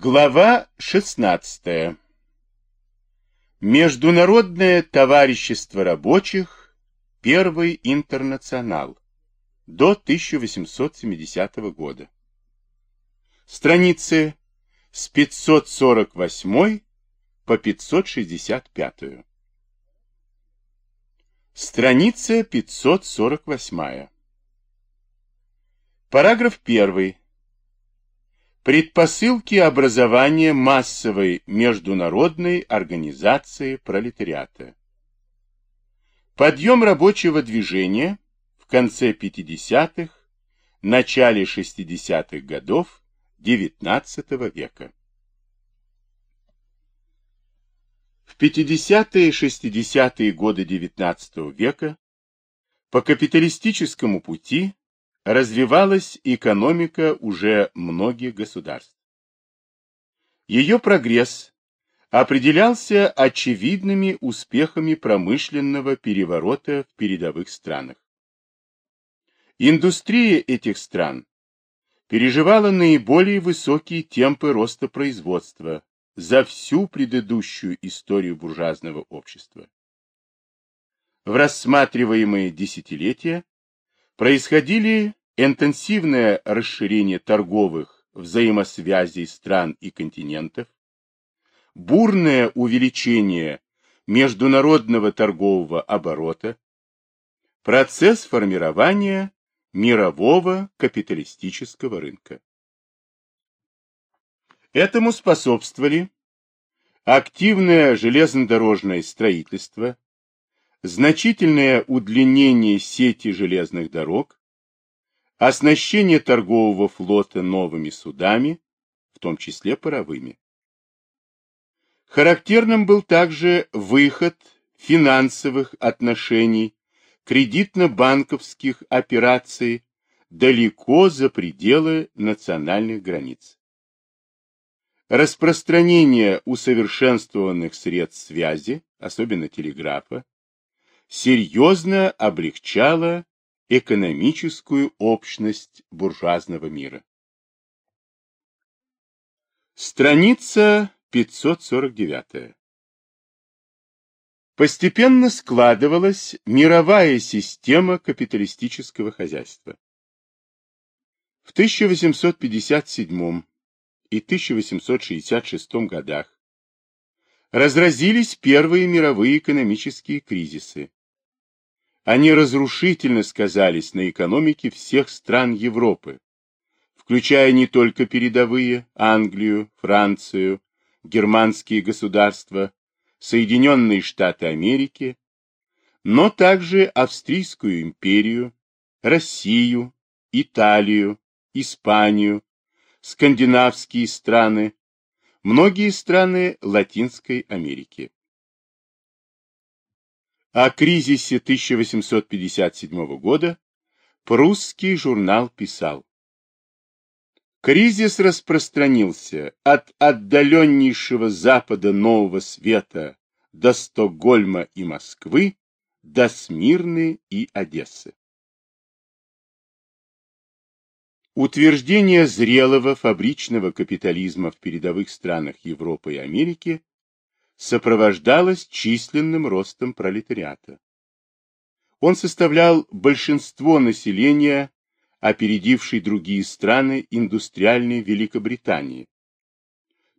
Глава 16. Международное товарищество рабочих, Первый интернационал, до 1870 года. Страницы с 548 по 565. Страница 548. Параграф 1. Предпосылки образования массовой международной организации пролетариата. Подъем рабочего движения в конце 50-х, начале 60-х годов XIX века. В 50-е и 60-е годы XIX века по капиталистическому пути развивалась экономика уже многих государств. Ее прогресс определялся очевидными успехами промышленного переворота в передовых странах. Индустрия этих стран переживала наиболее высокие темпы роста производства за всю предыдущую историю буржуазного общества. В рассматриваемые десятилетия происходили интенсивное расширение торговых взаимосвязей стран и континентов, бурное увеличение международного торгового оборота, процесс формирования мирового капиталистического рынка. Этому способствовали активное железнодорожное строительство, значительное удлинение сети железных дорог, оснащение торгового флота новыми судами, в том числе паровыми. Характерным был также выход финансовых отношений, кредитно-банковских операций далеко за пределы национальных границ. Распространение усовершенствованных средств связи, особенно телеграфа, серьезно облегчало экономическую общность буржуазного мира. Страница 549. Постепенно складывалась мировая система капиталистического хозяйства. В 1857 и 1866 годах разразились первые мировые экономические кризисы, они разрушительно сказались на экономике всех стран Европы, включая не только передовые Англию, Францию, германские государства, Соединенные Штаты Америки, но также Австрийскую империю, Россию, Италию, Испанию, скандинавские страны, многие страны Латинской Америки. О кризисе 1857 года прусский журнал писал. Кризис распространился от отдаленнейшего запада Нового Света до Стокгольма и Москвы, до Смирны и Одессы. Утверждение зрелого фабричного капитализма в передовых странах Европы и Америки сопровождалось численным ростом пролетариата. Он составлял большинство населения, опередившей другие страны индустриальной Великобритании.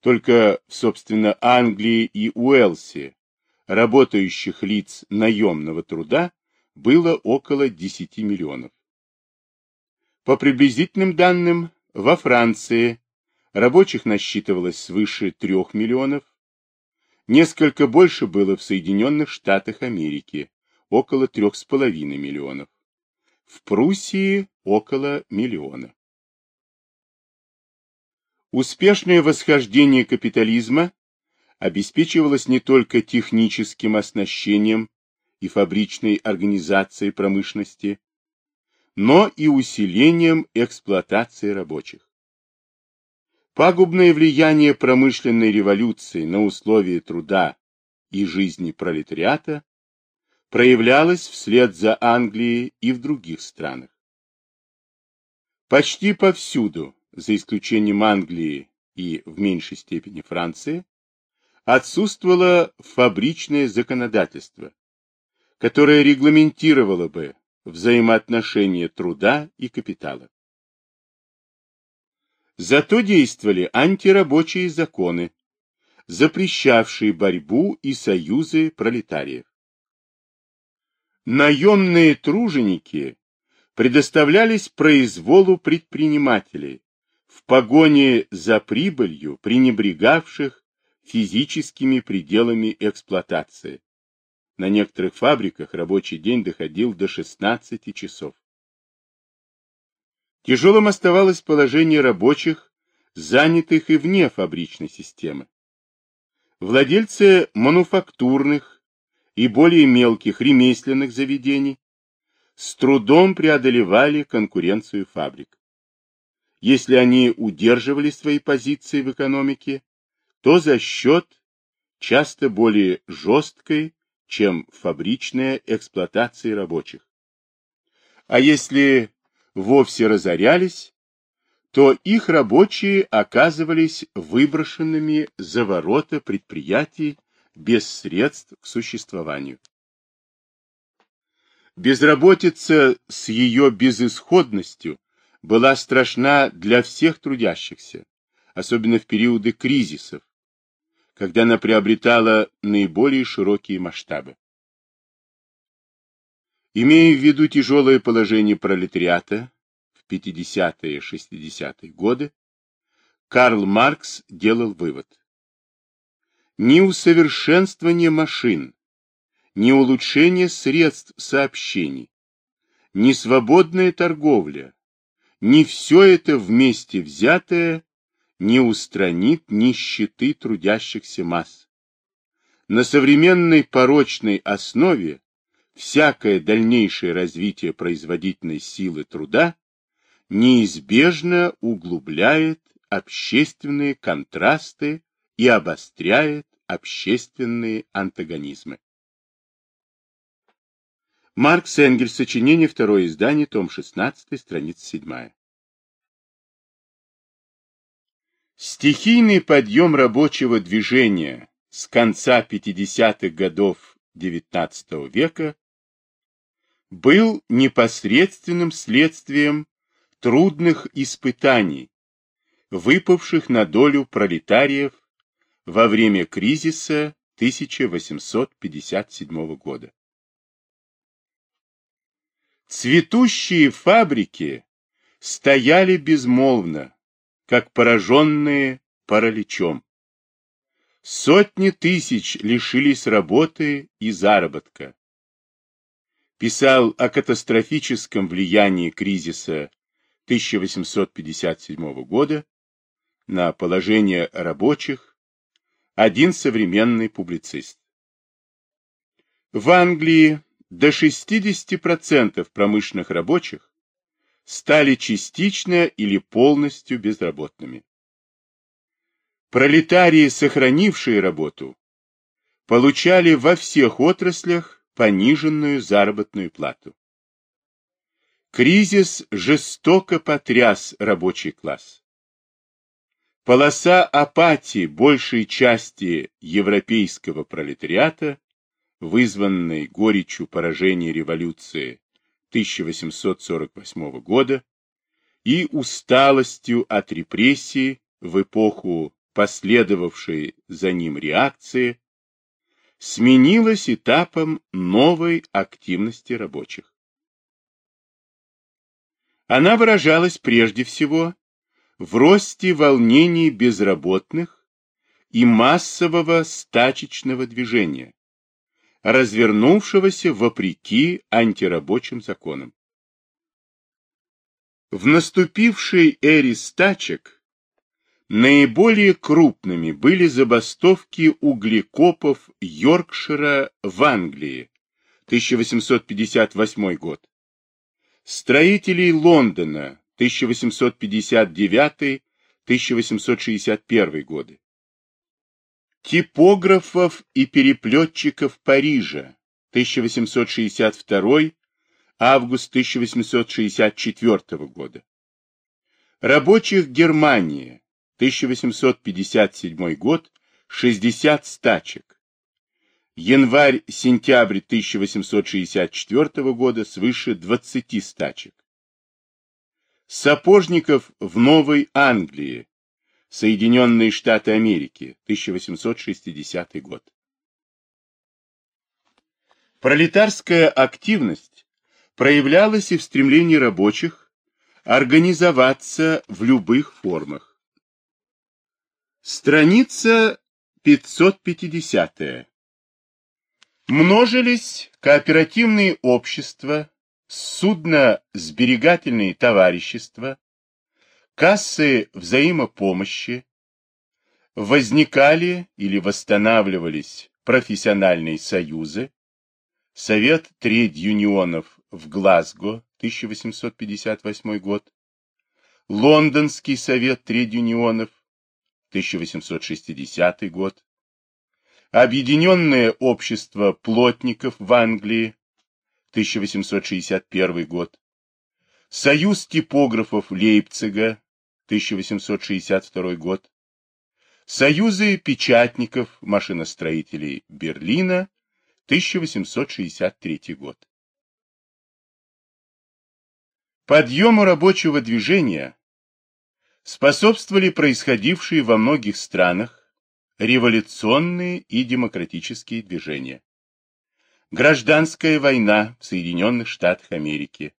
Только, собственно, Англии и Уэльсе работающих лиц наемного труда было около 10 миллионов. По приблизительным данным, во Франции рабочих насчитывалось свыше 3 миллионов, Несколько больше было в Соединенных Штатах Америки, около 3,5 миллионов. В Пруссии около миллиона. Успешное восхождение капитализма обеспечивалось не только техническим оснащением и фабричной организацией промышленности, но и усилением эксплуатации рабочих. Пагубное влияние промышленной революции на условия труда и жизни пролетариата проявлялось вслед за Англией и в других странах. Почти повсюду, за исключением Англии и в меньшей степени Франции, отсутствовало фабричное законодательство, которое регламентировало бы взаимоотношения труда и капитала. Зато действовали антирабочие законы, запрещавшие борьбу и союзы пролетариев. Наемные труженики предоставлялись произволу предпринимателей, в погоне за прибылью пренебрегавших физическими пределами эксплуатации. На некоторых фабриках рабочий день доходил до 16 часов. Тяжелым оставалось положение рабочих, занятых и вне фабричной системы. Владельцы мануфактурных и более мелких ремесленных заведений с трудом преодолевали конкуренцию фабрик. Если они удерживали свои позиции в экономике, то за счет часто более жесткой, чем фабричная эксплуатации рабочих. А если вовсе разорялись, то их рабочие оказывались выброшенными за ворота предприятий без средств к существованию. Безработица с ее безысходностью была страшна для всех трудящихся, особенно в периоды кризисов, когда она приобретала наиболее широкие масштабы. Имея в виду тяжелое положение пролетариата в 50-е 60-е годы, Карл Маркс делал вывод. Ни усовершенствование машин, ни улучшение средств сообщений, ни свободная торговля, ни все это вместе взятое не устранит нищеты трудящихся масс. На современной порочной основе всякое дальнейшее развитие производительной силы труда неизбежно углубляет общественные контрасты и обостряет общественные антагонизмы. Маркс Энгельс, сочинение, второе издание, том 16, страница 7. Стихийный подъем рабочего движения с конца 50-х годов XIX века был непосредственным следствием трудных испытаний, выпавших на долю пролетариев во время кризиса 1857 года. Цветущие фабрики стояли безмолвно, как пораженные параличом. Сотни тысяч лишились работы и заработка. Писал о катастрофическом влиянии кризиса 1857 года на положение рабочих один современный публицист. В Англии до 60% промышленных рабочих стали частично или полностью безработными. Пролетарии, сохранившие работу, получали во всех отраслях пониженную заработную плату. Кризис жестоко потряс рабочий класс. Полоса апатии большей части европейского пролетариата, вызванной горечью поражения революции 1848 года и усталостью от репрессий в эпоху последовавшей за ним реакции, сменилась этапом новой активности рабочих. Она выражалась прежде всего в росте волнений безработных и массового стачечного движения, развернувшегося вопреки антирабочим законам. В наступившей эре стачек наиболее крупными были забастовки углекопов Йоркшира в Англии, 1858 год, строителей Лондона, 1859-1861 годы, типографов и переплетчиков Парижа 1862 август 1864 года, рабочих Германии 1857 год 60 стачек. Январь-сентябрь 1864 года свыше 20 стачек. Сапожников в Новой Англии, Соединенные Штаты Америки, 1860 год. Пролетарская активность проявлялась и в стремлении рабочих организоваться в любых формах. Страница 550. Множились кооперативные общества, судно-сберегательные товарищества, кассы взаимопомощи, возникали или восстанавливались профессиональные союзы, Совет тред-юнионов в Глазго, 1858 год, Лондонский совет тред-юнионов, 1860 год, Объединенное общество плотников в Англии, 1861 год, Союз типографов Лейпцига, 1862 год, Союзы печатников, машиностроителей Берлина, 1863 год. Подъему рабочего движения способствовали происходившие во многих странах революционные и демократические движения. Гражданская война в Соединенных Штатах Америки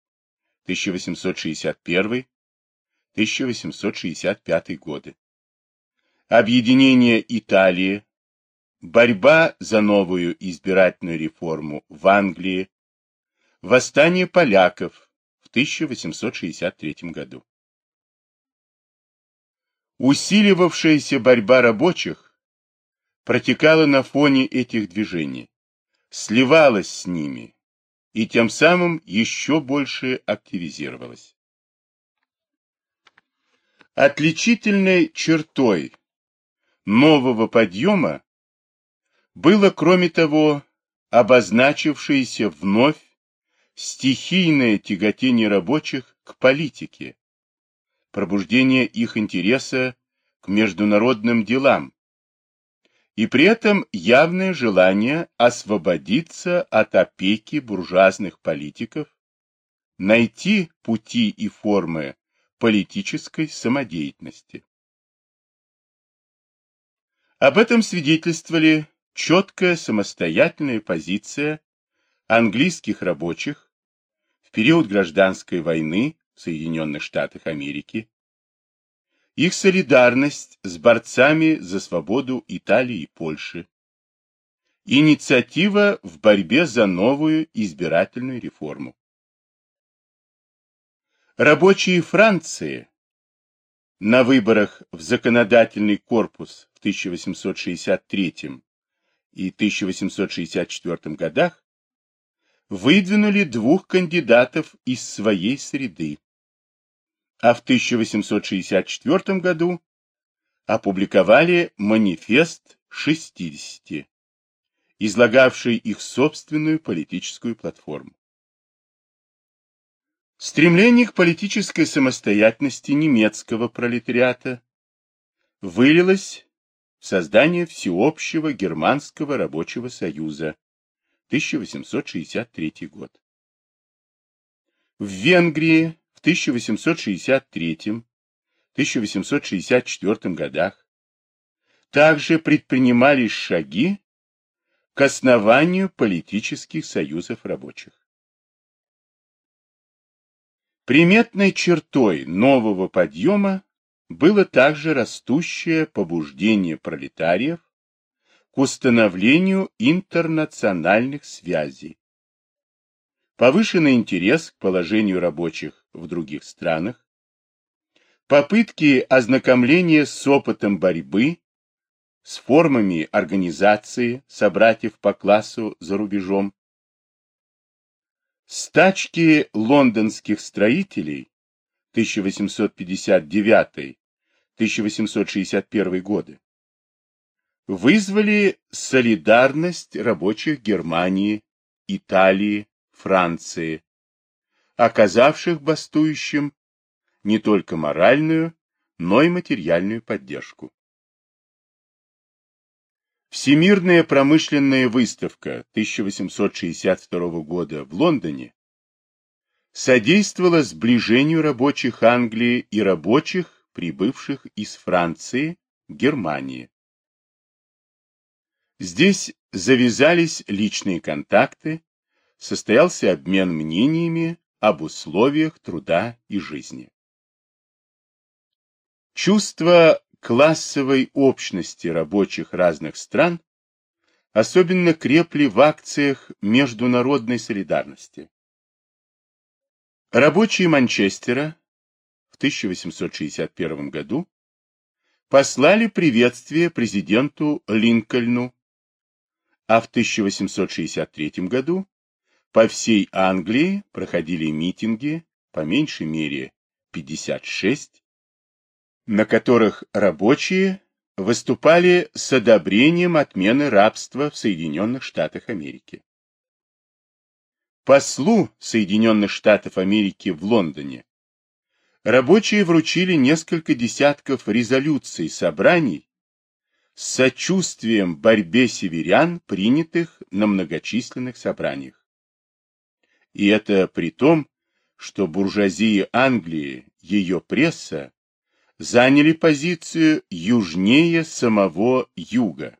1861-1865 годы. Объединение Италии борьба за новую избирательную реформу в Англии, восстание поляков в 1863 году. Усиливавшаяся борьба рабочих протекала на фоне этих движений, сливалась с ними и тем самым еще больше активизировалась. Отличительной чертой нового подъема было, кроме того, обозначившееся вновь стихийное тяготение рабочих к политике, пробуждение их интереса к международным делам, и при этом явное желание освободиться от опеки буржуазных политиков, найти пути и формы политической самодеятельности. Об этом свидетельствовали четкая самостоятельная позиция английских рабочих в период гражданской войны Соединенных Штатах Америки, их солидарность с борцами за свободу Италии и Польши, инициатива в борьбе за новую избирательную реформу. Рабочие Франции на выборах в законодательный корпус в 1863 и 1864 годах выдвинули двух кандидатов из своей среды, а в 1864 году опубликовали манифест 60, излагавший их собственную политическую платформу. Стремление к политической самостоятельности немецкого пролетариата вылилось создание Всеобщего Германского рабочего союза, 1863 год. В Венгрии в 1863-1864 годах также предпринимались шаги к основанию политических союзов рабочих. Приметной чертой нового подъема было также растущее побуждение пролетариев к установлению интернациональных связей. Повышенный интерес к положению рабочих в других странах, попытки ознакомления с опытом борьбы, с формами организации собратьев по классу за рубежом, стачки лондонских строителей 1859-1861 годы, вызвали солидарность рабочих Германии, Италии, Франции, оказавших бастующим не только моральную, но и материальную поддержку. Всемирная промышленная выставка 1862 года в Лондоне содействовала сближению рабочих Англии и рабочих, прибывших из Франции, Германии. Здесь завязались личные контакты, состоялся обмен мнениями об условиях труда и жизни. Чувство классовой общности рабочих разных стран особенно крепли в акциях международной солидарности. Рабочие Манчестера в 1861 году послали приветствие президенту Линкольну, а в 1863 году по всей Англии проходили митинги, по меньшей мере 56, на которых рабочие выступали с одобрением отмены рабства в Соединенных Штатах Америки. Послу Соединенных Штатов Америки в Лондоне рабочие вручили несколько десятков резолюций собраний с сочувствием борьбе северян, принятых на многочисленных собраниях. И это при том, что буржуазия Англии, ее пресса, заняли позицию южнее самого юга.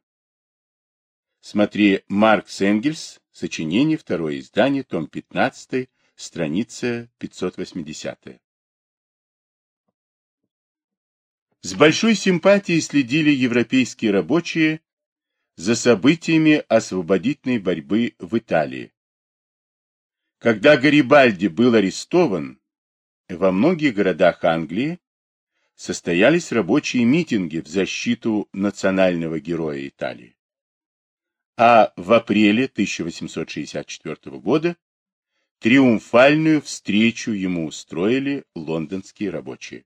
Смотри Маркс Энгельс, сочинение, второе издание, том 15, страница 580. С большой симпатией следили европейские рабочие за событиями освободительной борьбы в Италии. Когда Гарибальди был арестован, во многих городах Англии состоялись рабочие митинги в защиту национального героя Италии. А в апреле 1864 года триумфальную встречу ему устроили лондонские рабочие.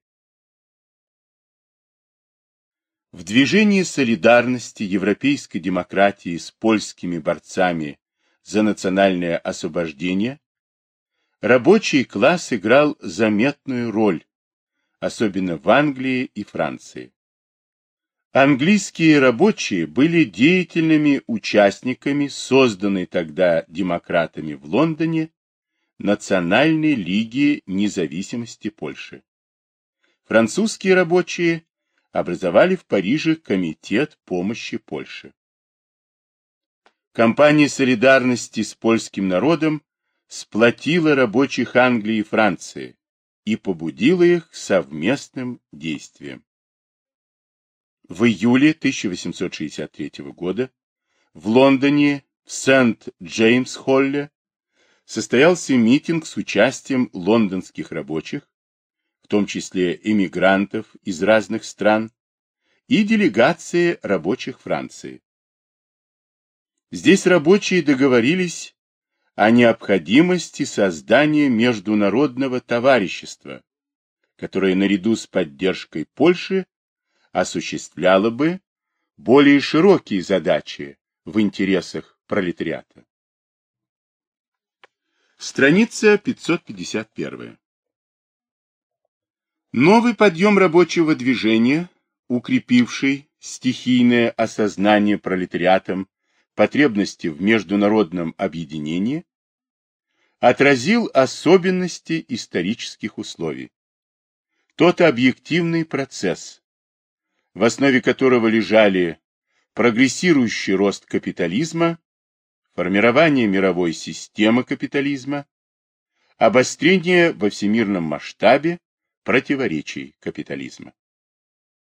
В движении солидарности европейской демократии с польскими борцами за национальное освобождение рабочий класс играл заметную роль особенно в Англии и Франции. Английские рабочие были деятельными участниками созданной тогда демократами в Лондоне Национальной лиги независимости Польши. Французские рабочие образовали в Париже Комитет помощи Польше. Компания солидарности с польским народом сплотила рабочих Англии и Франции, и побудило их к совместным действиям. В июле 1863 года в Лондоне в Сент-Джеймс-Холле состоялся митинг с участием лондонских рабочих, в том числе эмигрантов из разных стран, и делегации рабочих Франции. Здесь рабочие договорились о необходимости создания международного товарищества, которое наряду с поддержкой Польши осуществляло бы более широкие задачи в интересах пролетариата. Страница 551. Новый подъем рабочего движения, укрепивший стихийное осознание пролетариатом потребности в международном объединении, отразил особенности исторических условий. Тот объективный процесс, в основе которого лежали прогрессирующий рост капитализма, формирование мировой системы капитализма, обострение во всемирном масштабе противоречий капитализма.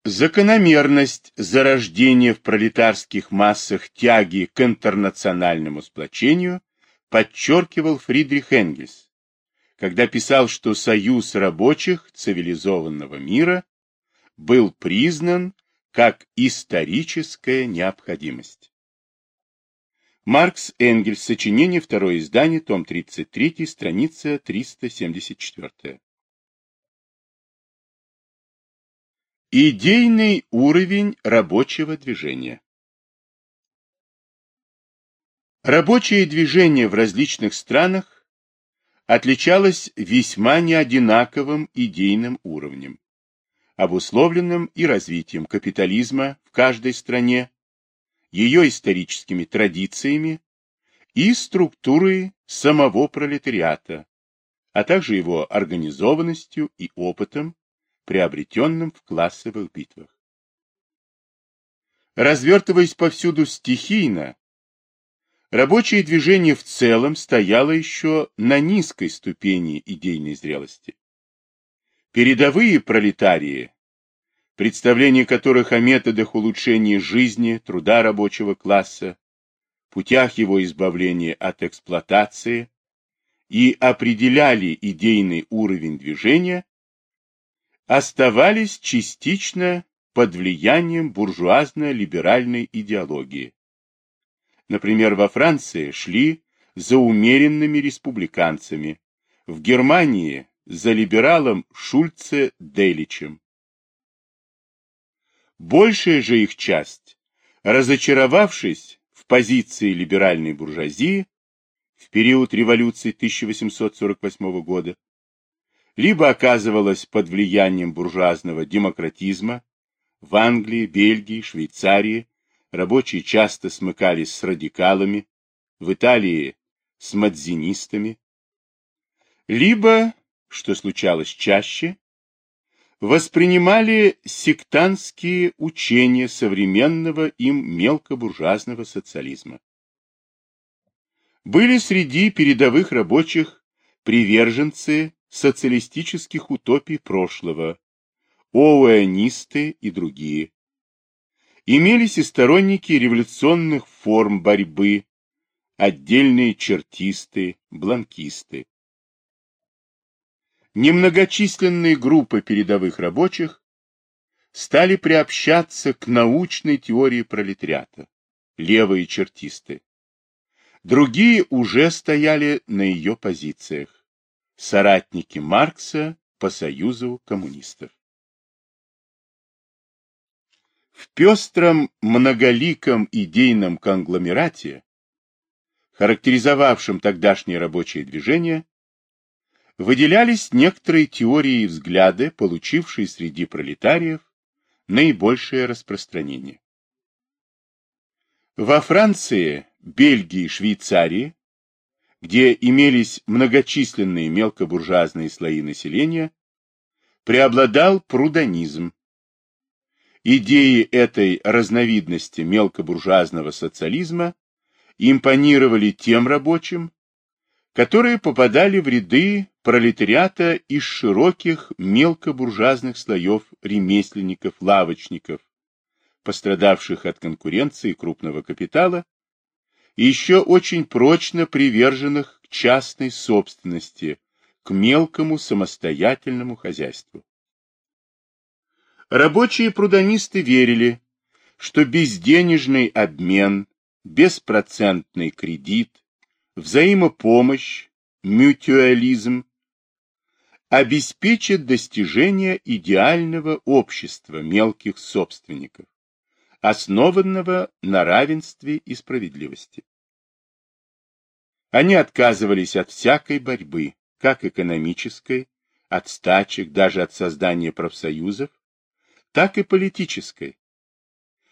Закономерность зарождения в пролетарских массах тяги к интернациональному сплочению подчеркивал Фридрих Энгельс, когда писал, что союз рабочих цивилизованного мира был признан как историческая необходимость. Маркс Энгельс, сочинение, второе издание, том 33, страница 374. Идейный уровень рабочего движения. Рабочее движение в различных странах отличалось весьма неодинаковым идейным уровнем. обусловленным и развитием капитализма в каждой стране, ее историческими традициями и структурой самого пролетариата, а также его организованностью и опытом, приобретенным в классовых битвах. Развертываясь повсюду стихийно, рабочее движение в целом стояло еще на низкой ступени идейной зрелости. Передовые пролетарии, представление которых о методах улучшения жизни, труда рабочего класса, путях его избавления от эксплуатации и определяли идейный уровень движения, оставались частично под влиянием буржуазно-либеральной идеологии. Например, во Франции шли за умеренными республиканцами, в Германии за либералом Шульце Деличем. Большая же их часть, разочаровавшись в позиции либеральной буржуазии в период революции 1848 года, либо оказывалась под влиянием буржуазного демократизма, в Англии, Бельгии, Швейцарии рабочие часто смыкались с радикалами, в Италии с мадзинистами, либо что случалось чаще, воспринимали сектантские учения современного им мелкобуржуазного социализма. Были среди передовых рабочих приверженцы социалистических утопий прошлого, оуэнисты и другие. Имелись и сторонники революционных форм борьбы, отдельные чертисты, бланкисты. Немногочисленные группы передовых рабочих стали приобщаться к научной теории пролетариата, левые чертисты. Другие уже стояли на ее позициях, соратники Маркса по Союзу коммунистов. В пестром многоликом идейном конгломерате, характеризовавшем тогдашнее рабочее движение, выделялись некоторые теории и взгляды, получившие среди пролетариев наибольшее распространение. Во Франции, Бельгии и Швейцарии, где имелись многочисленные мелкобуржуазные слои населения, преобладал прудонизм. Идеи этой разновидности мелкобуржуазного социализма импонировали тем рабочим, которые попадали в ряды пролетариата из широких мелкобуржуазных слоев ремесленников, лавочников, пострадавших от конкуренции крупного капитала, и еще очень прочно приверженных к частной собственности, к мелкому самостоятельному хозяйству. Рабочие прудонисты верили, что безденежный обмен, беспроцентный кредит, взаимопомощь, мютуализм обеспечит достижение идеального общества мелких собственников, основанного на равенстве и справедливости. Они отказывались от всякой борьбы, как экономической, от стачек, даже от создания профсоюзов, так и политической,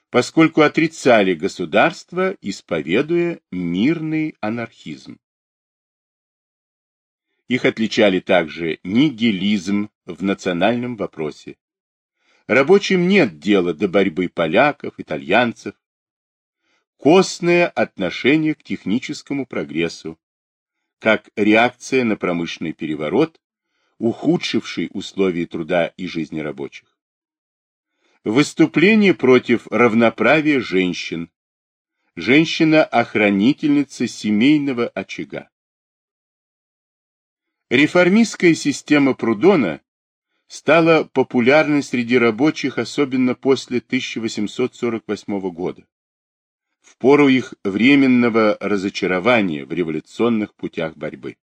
поскольку отрицали государство, исповедуя мирный анархизм. Их отличали также нигилизм в национальном вопросе. Рабочим нет дела до борьбы поляков, итальянцев. Костное отношение к техническому прогрессу, как реакция на промышленный переворот, ухудшивший условия труда и жизни рабочих. Выступление против равноправия женщин. Женщина-охранительница семейного очага. Реформистская система Прудона стала популярной среди рабочих, особенно после 1848 года, в пору их временного разочарования в революционных путях борьбы.